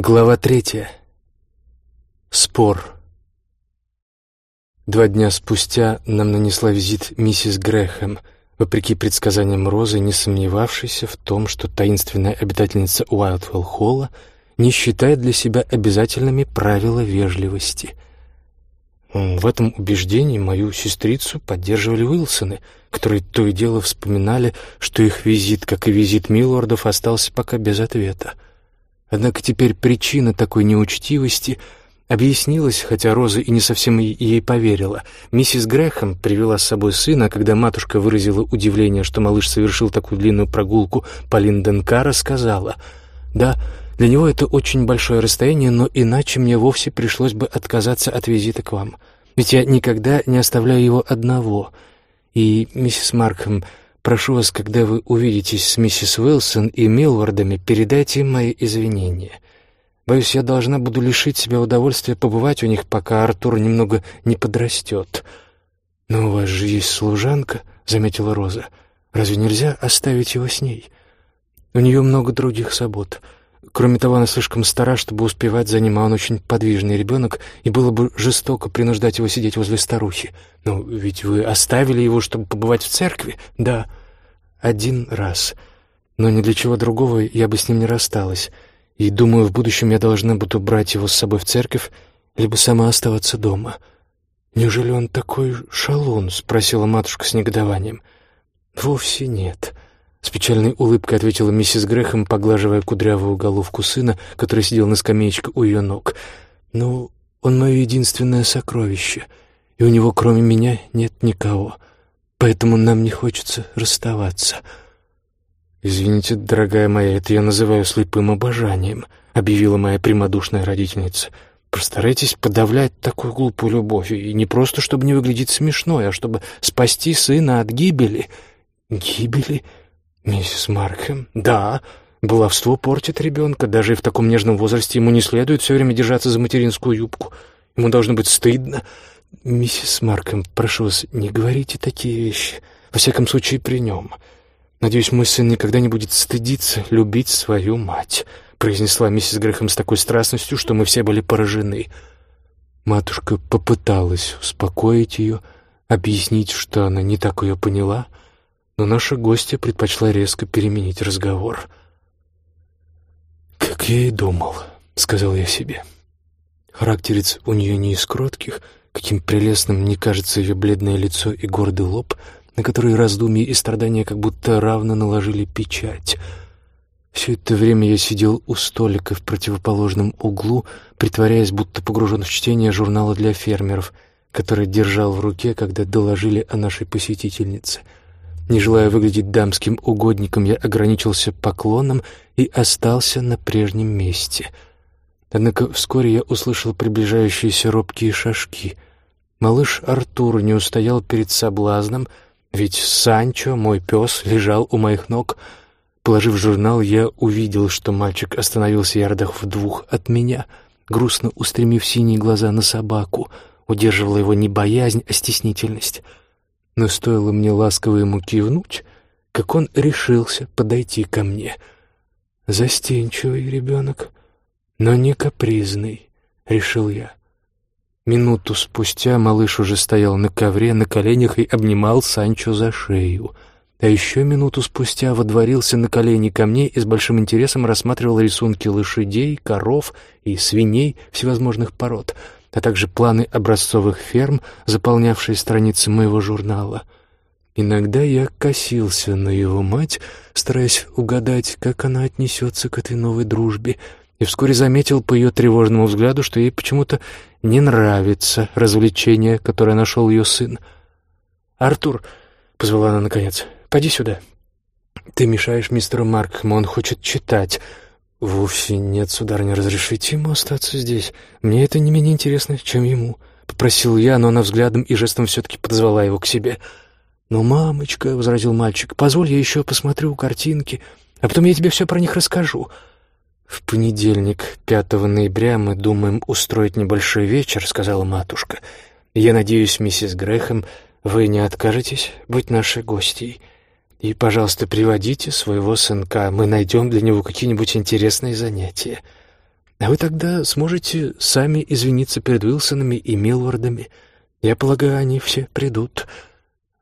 Глава третья. Спор. Два дня спустя нам нанесла визит миссис Грэхэм, вопреки предсказаниям Розы, не сомневавшейся в том, что таинственная обитательница Уайлдвелл-Холла не считает для себя обязательными правила вежливости. В этом убеждении мою сестрицу поддерживали Уилсоны, которые то и дело вспоминали, что их визит, как и визит Миллордов, остался пока без ответа. Однако теперь причина такой неучтивости — Объяснилось, хотя Роза и не совсем ей поверила. Миссис Грэхэм привела с собой сына, когда матушка выразила удивление, что малыш совершил такую длинную прогулку по Линденкара, сказала, «Да, для него это очень большое расстояние, но иначе мне вовсе пришлось бы отказаться от визита к вам. Ведь я никогда не оставляю его одного. И, миссис Маркхэм, прошу вас, когда вы увидитесь с миссис Уилсон и Милвардами, передайте им мои извинения». Боюсь, я должна буду лишить себя удовольствия побывать у них, пока Артур немного не подрастет. Но у вас же есть служанка, — заметила Роза. Разве нельзя оставить его с ней? У нее много других забот. Кроме того, она слишком стара, чтобы успевать за ним, а он очень подвижный ребенок, и было бы жестоко принуждать его сидеть возле старухи. Ну, ведь вы оставили его, чтобы побывать в церкви? Да, один раз. Но ни для чего другого я бы с ним не рассталась и думаю, в будущем я должна буду брать его с собой в церковь, либо сама оставаться дома. Неужели он такой шалун? спросила матушка с негодованием. Вовсе нет. С печальной улыбкой ответила миссис Грэхэм, поглаживая кудрявую головку сына, который сидел на скамеечке у ее ног. «Ну, он мое единственное сокровище, и у него кроме меня нет никого, поэтому нам не хочется расставаться». «Извините, дорогая моя, это я называю слепым обожанием», — объявила моя прямодушная родительница. «Постарайтесь подавлять такую глупую любовь, и не просто, чтобы не выглядеть смешной, а чтобы спасти сына от гибели». «Гибели? Миссис Маркхэм? Да, баловство портит ребенка, даже и в таком нежном возрасте ему не следует все время держаться за материнскую юбку. Ему должно быть стыдно». «Миссис Маркхэм, прошу вас, не говорите такие вещи, во всяком случае при нем». «Надеюсь, мой сын никогда не будет стыдиться любить свою мать», произнесла миссис Грэхэм с такой страстностью, что мы все были поражены. Матушка попыталась успокоить ее, объяснить, что она не так ее поняла, но наша гостья предпочла резко переменить разговор. «Как я и думал», — сказал я себе. Характерец у нее не из кротких, каким прелестным мне кажется ее бледное лицо и гордый лоб — на которые раздумья и страдания как будто равно наложили печать. Все это время я сидел у столика в противоположном углу, притворяясь, будто погружен в чтение журнала для фермеров, который держал в руке, когда доложили о нашей посетительнице. Не желая выглядеть дамским угодником, я ограничился поклоном и остался на прежнем месте. Однако вскоре я услышал приближающиеся робкие шажки. Малыш Артур не устоял перед соблазном — ведь Санчо, мой пес, лежал у моих ног. Положив журнал, я увидел, что мальчик остановился ярдах в двух от меня, грустно устремив синие глаза на собаку. Удерживала его не боязнь, а стеснительность. Но стоило мне ласково ему кивнуть, как он решился подойти ко мне. Застенчивый ребенок, но не капризный, решил я. Минуту спустя малыш уже стоял на ковре на коленях и обнимал Санчо за шею. А еще минуту спустя водворился на колени ко мне и с большим интересом рассматривал рисунки лошадей, коров и свиней всевозможных пород, а также планы образцовых ферм, заполнявшие страницы моего журнала. Иногда я косился на его мать, стараясь угадать, как она отнесется к этой новой дружбе — и вскоре заметил по ее тревожному взгляду, что ей почему-то не нравится развлечение, которое нашел ее сын. «Артур», — позвала она наконец, — «поди сюда». «Ты мешаешь мистеру Маркхэму, он хочет читать». «Вовсе нет, сударыня, разрешите ему остаться здесь. Мне это не менее интересно, чем ему», — попросил я, но она взглядом и жестом все-таки подозвала его к себе. «Ну, мамочка», — возразил мальчик, — «позволь, я еще посмотрю картинки, а потом я тебе все про них расскажу». «В понедельник, 5 ноября, мы думаем устроить небольшой вечер», — сказала матушка. «Я надеюсь, миссис Грэхэм, вы не откажетесь быть нашей гостьей. И, пожалуйста, приводите своего сынка, мы найдем для него какие-нибудь интересные занятия». А вы тогда сможете сами извиниться перед Уилсонами и Милвардами. Я полагаю, они все придут.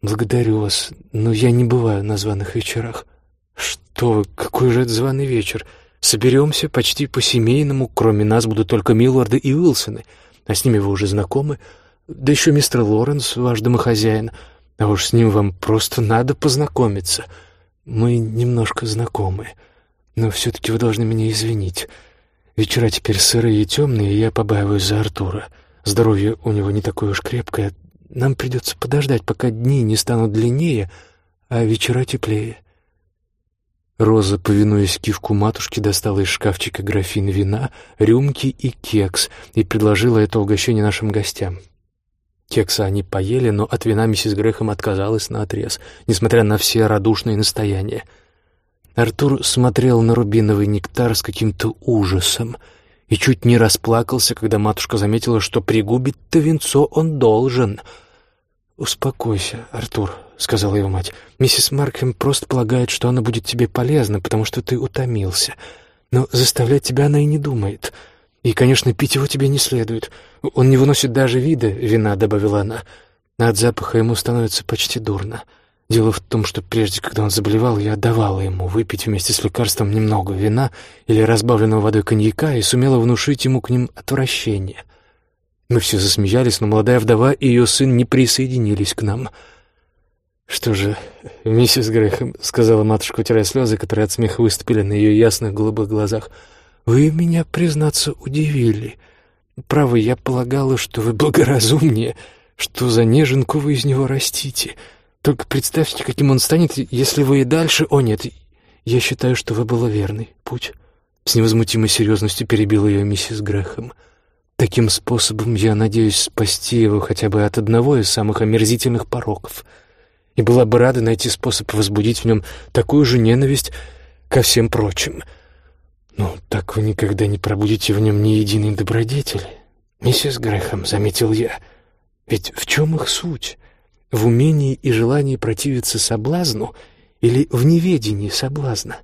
Благодарю вас, но я не бываю на званых вечерах. Что вы, какой же это званый вечер? Соберемся почти по-семейному, кроме нас будут только Милварды и Уилсоны, а с ними вы уже знакомы. Да еще мистер Лоренс, ваш домохозяин. А уж с ним вам просто надо познакомиться. Мы немножко знакомы, но все-таки вы должны меня извинить». Вечера теперь сырые и темные, и я побаиваюсь за Артура. Здоровье у него не такое уж крепкое. Нам придется подождать, пока дни не станут длиннее, а вечера теплее. Роза, повинуясь кивку матушки, достала из шкафчика графин вина, рюмки и кекс и предложила это угощение нашим гостям. Кекса они поели, но от вина миссис Грехом отказалась наотрез, несмотря на все радушные настояния — Артур смотрел на рубиновый нектар с каким-то ужасом и чуть не расплакался, когда матушка заметила, что пригубить-то венцо он должен. «Успокойся, Артур», — сказала его мать. «Миссис Маркхэм просто полагает, что оно будет тебе полезно, потому что ты утомился. Но заставлять тебя она и не думает. И, конечно, пить его тебе не следует. Он не выносит даже вида вина», — добавила она. «От запаха ему становится почти дурно». Дело в том, что прежде, когда он заболевал, я давала ему выпить вместе с лекарством немного вина или разбавленного водой коньяка и сумела внушить ему к ним отвращение. Мы все засмеялись, но молодая вдова и ее сын не присоединились к нам. «Что же, миссис Грэхэм», — сказала матушка, утирая слезы, которые от смеха выступили на ее ясных голубых глазах, — «вы меня, признаться, удивили. Право, я полагала, что вы благоразумнее, что за неженку вы из него растите». Только представьте, каким он станет, если вы и дальше... О, нет, я считаю, что вы был верный путь. С невозмутимой серьезностью перебила ее миссис Грэхэм. Таким способом я надеюсь спасти его хотя бы от одного из самых омерзительных пороков. И была бы рада найти способ возбудить в нем такую же ненависть ко всем прочим. Ну, так вы никогда не пробудите в нем ни единой добродетели. Миссис Грэхэм, заметил я, ведь в чем их суть? в умении и желании противиться соблазну или в неведении соблазна?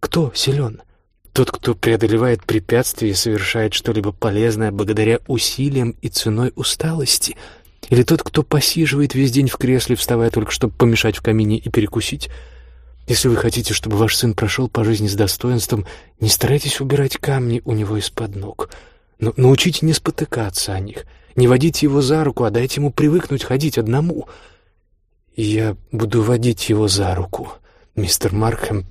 Кто силен? Тот, кто преодолевает препятствия и совершает что-либо полезное благодаря усилиям и ценой усталости? Или тот, кто посиживает весь день в кресле, вставая только чтобы помешать в камине и перекусить? Если вы хотите, чтобы ваш сын прошел по жизни с достоинством, не старайтесь убирать камни у него из-под ног, но научите не спотыкаться о них — не водите его за руку, а дайте ему привыкнуть ходить одному. Я буду водить его за руку, мистер Маркхэм,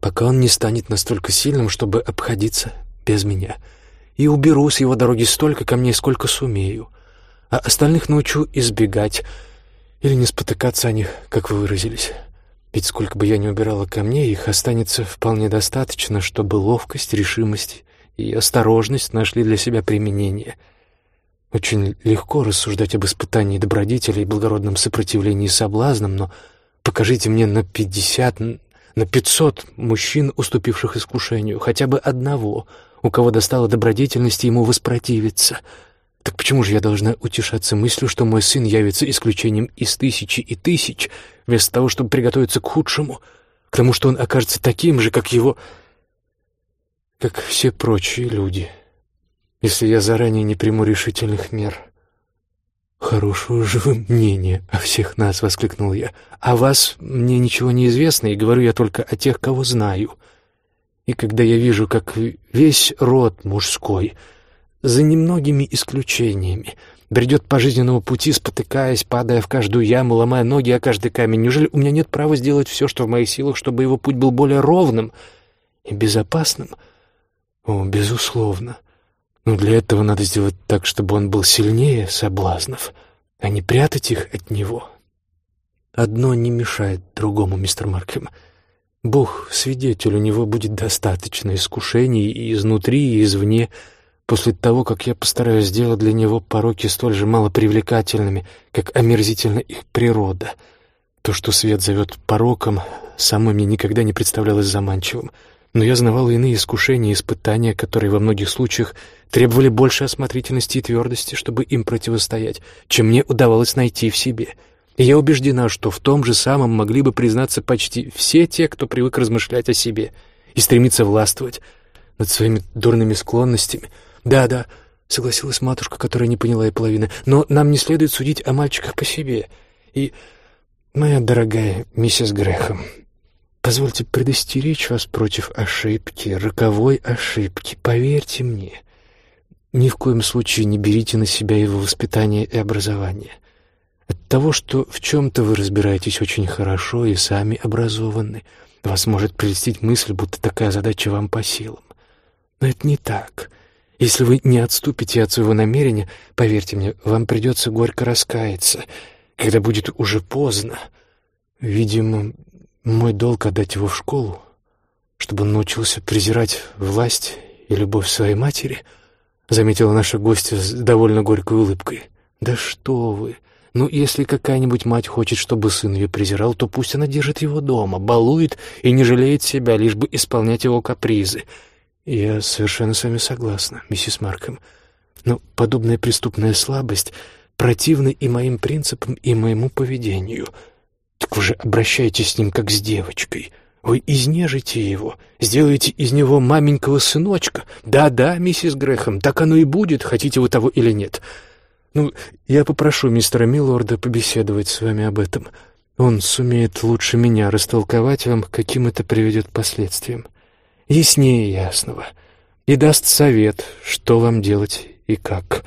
пока он не станет настолько сильным, чтобы обходиться без меня. И уберу с его дороги столько камней, сколько сумею. А остальных научу избегать или не спотыкаться о них, как вы выразились. Ведь сколько бы я ни убирала камней, их останется вполне достаточно, чтобы ловкость, решимость и осторожность нашли для себя применение — очень легко рассуждать об испытании добродетели и благородном сопротивлении соблазнам, но покажите мне на пятьдесят, на пятьсот мужчин, уступивших искушению, хотя бы одного, у кого достало добродетельности ему воспротивиться. Так почему же я должна утешаться мыслью, что мой сын явится исключением из тысячи и тысяч, вместо того, чтобы приготовиться к худшему, к тому, что он окажется таким же, как его... как все прочие люди?» если я заранее не приму решительных мер. «Хорошего же мнения о всех нас!» — воскликнул я. «О вас мне ничего не известно, и говорю я только о тех, кого знаю. И когда я вижу, как весь род мужской, за немногими исключениями, бредет по жизненному пути, спотыкаясь, падая в каждую яму, ломая ноги о каждый камень, неужели у меня нет права сделать все, что в моих силах, чтобы его путь был более ровным и безопасным?» «О, безусловно!» Но для этого надо сделать так, чтобы он был сильнее соблазнов, а не прятать их от него. Одно не мешает другому, мистер Маркем. Бог свидетель, у него будет достаточно искушений и изнутри, и извне, после того, как я постараюсь сделать для него пороки столь же малопривлекательными, как омерзительна их природа. То, что свет зовет пороком, само мне никогда не представлялось заманчивым — но я знавал иные искушения и испытания, которые во многих случаях требовали больше осмотрительности и твердости, чтобы им противостоять, чем мне удавалось найти в себе. И я убеждена, что в том же самом могли бы признаться почти все те, кто привык размышлять о себе и стремиться властвовать, над своими дурными склонностями. Да, да, согласилась матушка, которая не поняла и половины, но нам не следует судить о мальчиках по себе. И, моя дорогая миссис Грэхэм, позвольте предостеречь вас против ошибки, роковой ошибки. Поверьте мне, ни в коем случае не берите на себя его воспитание и образование. От того, что в чем-то вы разбираетесь очень хорошо и сами образованы, вас может прельстить мысль, будто такая задача вам по силам. Но это не так. Если вы не отступите от своего намерения, поверьте мне, вам придется горько раскаяться, когда будет уже поздно. Видимо, мой долг отдать его в школу, чтобы он научился презирать власть и любовь своей матери, заметила наша гостья с довольно горькой улыбкой. Да что вы! Ну, если какая-нибудь мать хочет, чтобы сын ее презирал, то пусть она держит его дома, балует и не жалеет себя, лишь бы исполнять его капризы. Я совершенно с вами согласна, миссис Марком. Но подобная преступная слабость противна и моим принципам, и моему поведению. Так вы же обращаетесь с ним как с девочкой. Вы изнежите его, сделаете из него маменького сыночка. Да-да, миссис Грэхэм, так оно и будет, хотите вы того или нет. Ну, я попрошу мистера Миллорда побеседовать с вами об этом. Он сумеет лучше меня растолковать вам, каким это приведет последствиям. Яснее ясного. И даст совет, что вам делать и как.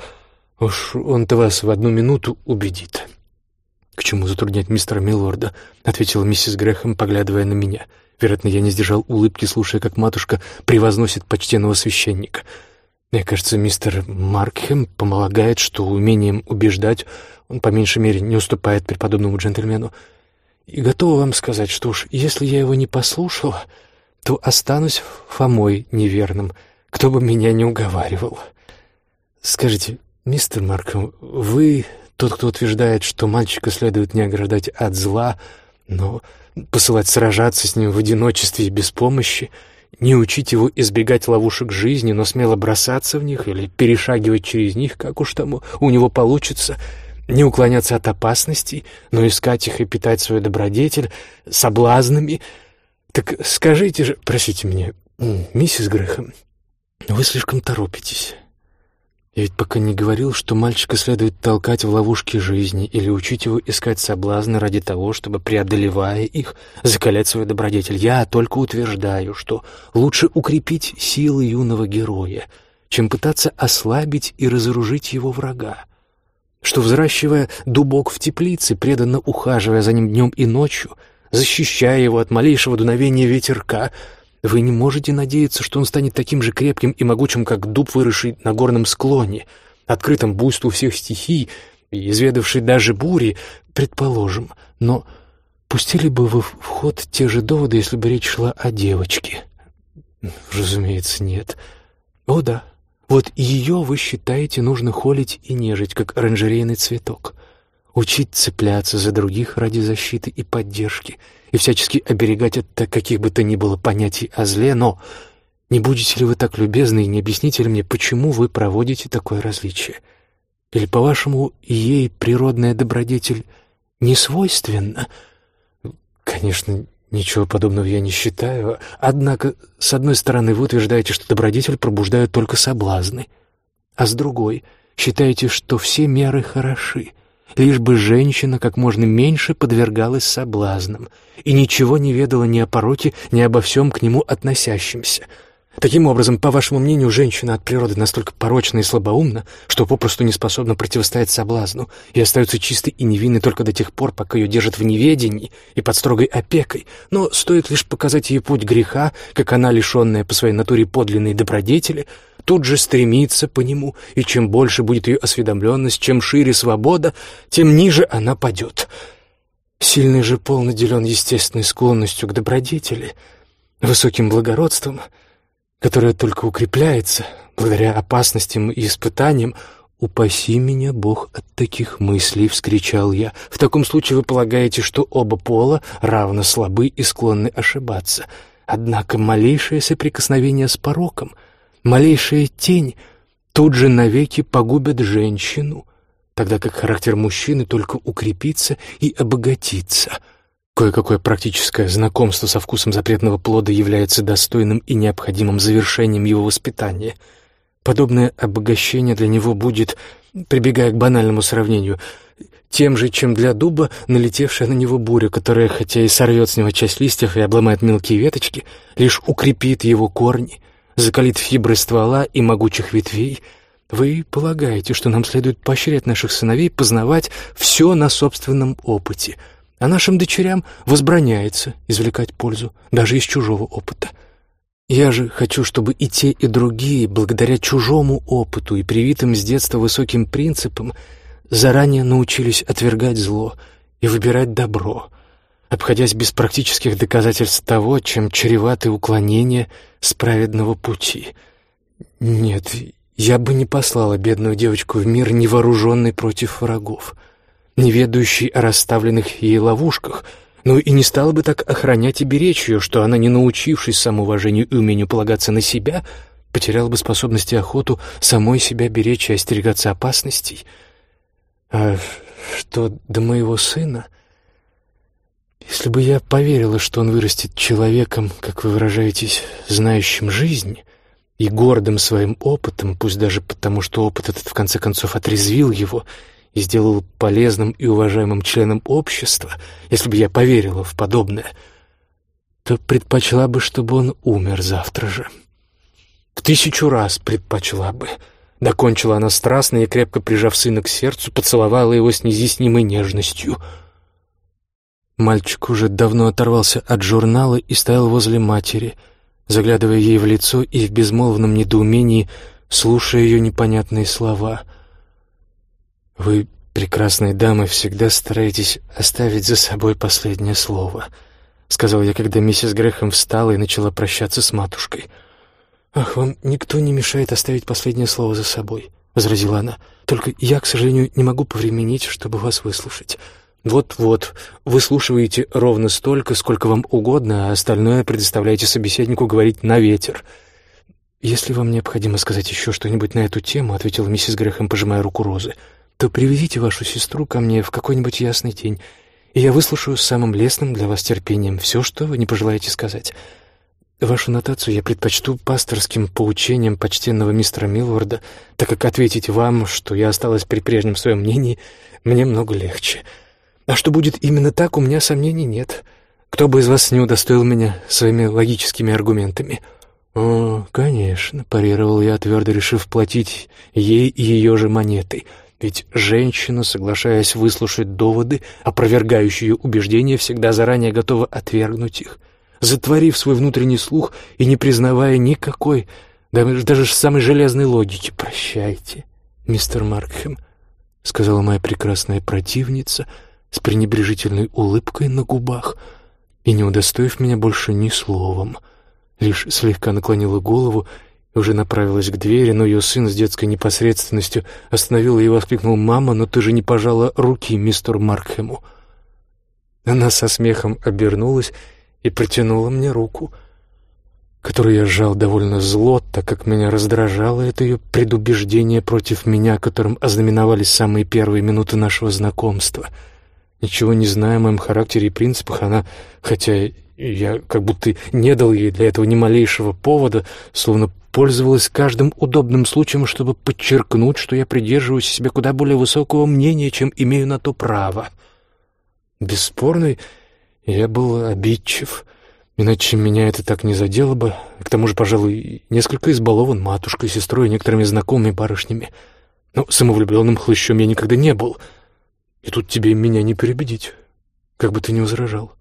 Уж он-то вас в одну минуту убедит. «К чему затруднять мистера Миллорда?» — ответила миссис Грэхэм, поглядывая на меня. Вероятно, я не сдержал улыбки, слушая, как матушка превозносит почтенного священника — мне кажется, мистер Маркхем помогает, что умением убеждать он по меньшей мере не уступает преподобному джентльмену. И готова вам сказать, что уж если я его не послушала, то останусь Фомой неверным, кто бы меня не уговаривал. Скажите, мистер Маркхем, вы тот, кто утверждает, что мальчика следует не ограждать от зла, но посылать сражаться с ним в одиночестве и без помощи — не учить его избегать ловушек жизни, но смело бросаться в них или перешагивать через них, как уж там у него получится, не уклоняться от опасностей, но искать их и питать свою добродетель соблазнами. Так скажите же, простите меня, миссис Грэхэм, вы слишком торопитесь. Я ведь пока не говорил, что мальчика следует толкать в ловушки жизни или учить его искать соблазны ради того, чтобы, преодолевая их, закалять свою добродетель. Я только утверждаю, что лучше укрепить силы юного героя, чем пытаться ослабить и разоружить его врага. Что, взращивая дубок в теплице, преданно ухаживая за ним днем и ночью, защищая его от малейшего дуновения ветерка — вы не можете надеяться, что он станет таким же крепким и могучим, как дуб, выросший на горном склоне, открытым буйству всех стихий и изведавший даже бури, предположим. Но пустили бы вы в ход те же доводы, если бы речь шла о девочке? Разумеется, нет. О да, вот ее вы считаете нужно холить и нежить, как оранжерейный цветок учить цепляться за других ради защиты и поддержки и всячески оберегать от каких бы то ни было понятий о зле, но не будете ли вы так любезны и не объясните ли мне, почему вы проводите такое различие? Или, по-вашему, ей природная добродетель не свойственна? Конечно, ничего подобного я не считаю. Однако, с одной стороны, вы утверждаете, что добродетель пробуждают только соблазны, а с другой считаете, что все меры хороши — лишь бы женщина как можно меньше подвергалась соблазнам и ничего не ведала ни о пороке, ни обо всем к нему относящемся. Таким образом, по вашему мнению, женщина от природы настолько порочна и слабоумна, что попросту не способна противостоять соблазну и остается чистой и невинной только до тех пор, пока ее держат в неведении и под строгой опекой. Но стоит лишь показать ей путь греха, как она, лишенная по своей натуре подлинной добродетели, тут же стремится по нему, и чем больше будет ее осведомленность, чем шире свобода, тем ниже она падет. Сильный же пол наделен естественной склонностью к добродетели, высоким благородством, которое только укрепляется благодаря опасностям и испытаниям, «Упаси меня, Бог, от таких мыслей!» — вскричал я. «В таком случае вы полагаете, что оба пола равно слабы и склонны ошибаться. Однако малейшее соприкосновение с пороком — Малейшая тень тут же навеки погубит женщину, тогда как характер мужчины только укрепится и обогатится. Кое-какое практическое знакомство со вкусом запретного плода является достойным и необходимым завершением его воспитания. Подобное обогащение для него будет, прибегая к банальному сравнению, тем же, чем для дуба налетевшая на него буря, которая, хотя и сорвет с него часть листьев и обломает мелкие веточки, лишь укрепит его корни, закалит фибры ствола и могучих ветвей. Вы полагаете, что нам следует поощрять наших сыновей познавать все на собственном опыте — а нашим дочерям возбраняется извлекать пользу даже из чужого опыта. Я же хочу, чтобы и те, и другие, благодаря чужому опыту и привитым с детства высоким принципам, заранее научились отвергать зло и выбирать добро, обходясь без практических доказательств того, чем чреваты уклонения с праведного пути. Нет, я бы не послала бедную девочку в мир невооруженной против врагов — не ведающий о расставленных ей ловушках, но и не стала бы так охранять и беречь ее, что она, не научившись самоуважению и умению полагаться на себя, потеряла бы способности охоту самой себя беречь и остерегаться опасностей. А что до моего сына... Если бы я поверила, что он вырастет человеком, как вы выражаетесь, знающим жизнь и гордым своим опытом, пусть даже потому, что опыт этот в конце концов отрезвил его и сделал полезным и уважаемым членом общества, если бы я поверила в подобное, то предпочла бы, чтобы он умер завтра же. В тысячу раз предпочла бы. Докончила она страстно и, крепко прижав сына к сердцу, поцеловала его с неизъяснимой нежностью. Мальчик уже давно оторвался от журнала и стоял возле матери, заглядывая ей в лицо и в безмолвном недоумении слушая ее непонятные слова — вы, прекрасные дамы, всегда стараетесь оставить за собой последнее слово, сказал я, когда миссис Грэхэм встала и начала прощаться с матушкой. Ах, вам никто не мешает оставить последнее слово за собой, возразила она. Только я, к сожалению, не могу повременить, чтобы вас выслушать. Вот-вот, выслушиваете ровно столько, сколько вам угодно, а остальное предоставляете собеседнику говорить на ветер. «Если вам необходимо сказать еще что-нибудь на эту тему», — ответила миссис Грэхэм, пожимая руку Розы, — то приведите вашу сестру ко мне в какой-нибудь ясный день, и я выслушаю с самым лестным для вас терпением все, что вы не пожелаете сказать. Вашу нотацию я предпочту пасторским поучениям почтенного мистера Милворда, так как ответить вам, что я осталась при прежнем своем мнении, мне много легче. А что будет именно так, у меня сомнений нет. Кто бы из вас не удостоил меня своими логическими аргументами?» «О, конечно», — парировал я, твердо решив платить ей ее же монетой — ведь женщина, соглашаясь выслушать доводы, опровергающие убеждения, всегда заранее готова отвергнуть их, затворив свой внутренний слух и не признавая никакой, даже, даже самой железной логики. «Прощайте, мистер Маркхэм», — сказала моя прекрасная противница с пренебрежительной улыбкой на губах и, не удостоив меня больше ни словом, лишь слегка наклонила голову уже направилась к двери, но ее сын с детской непосредственностью остановил и воскликнул «Мама, но ты же не пожала руки мистеру Маркхему». Она со смехом обернулась и протянула мне руку, которую я сжал довольно зло, так как меня раздражало это ее предубеждение против меня, которым ознаменовались самые первые минуты нашего знакомства. Ничего не зная о моем характере и принципах, она, хотя я как будто не дал ей для этого ни малейшего повода, словно пользовалась каждым удобным случаем, чтобы подчеркнуть, что я придерживаюсь себе куда более высокого мнения, чем имею на то право. Бесспорно, я был обидчив, иначе меня это так не задело бы. К тому же, пожалуй, несколько избалован матушкой, сестрой и некоторыми знакомыми барышнями. Но самовлюбленным хлыщом я никогда не был. И тут тебе меня не переубедить, как бы ты ни возражал.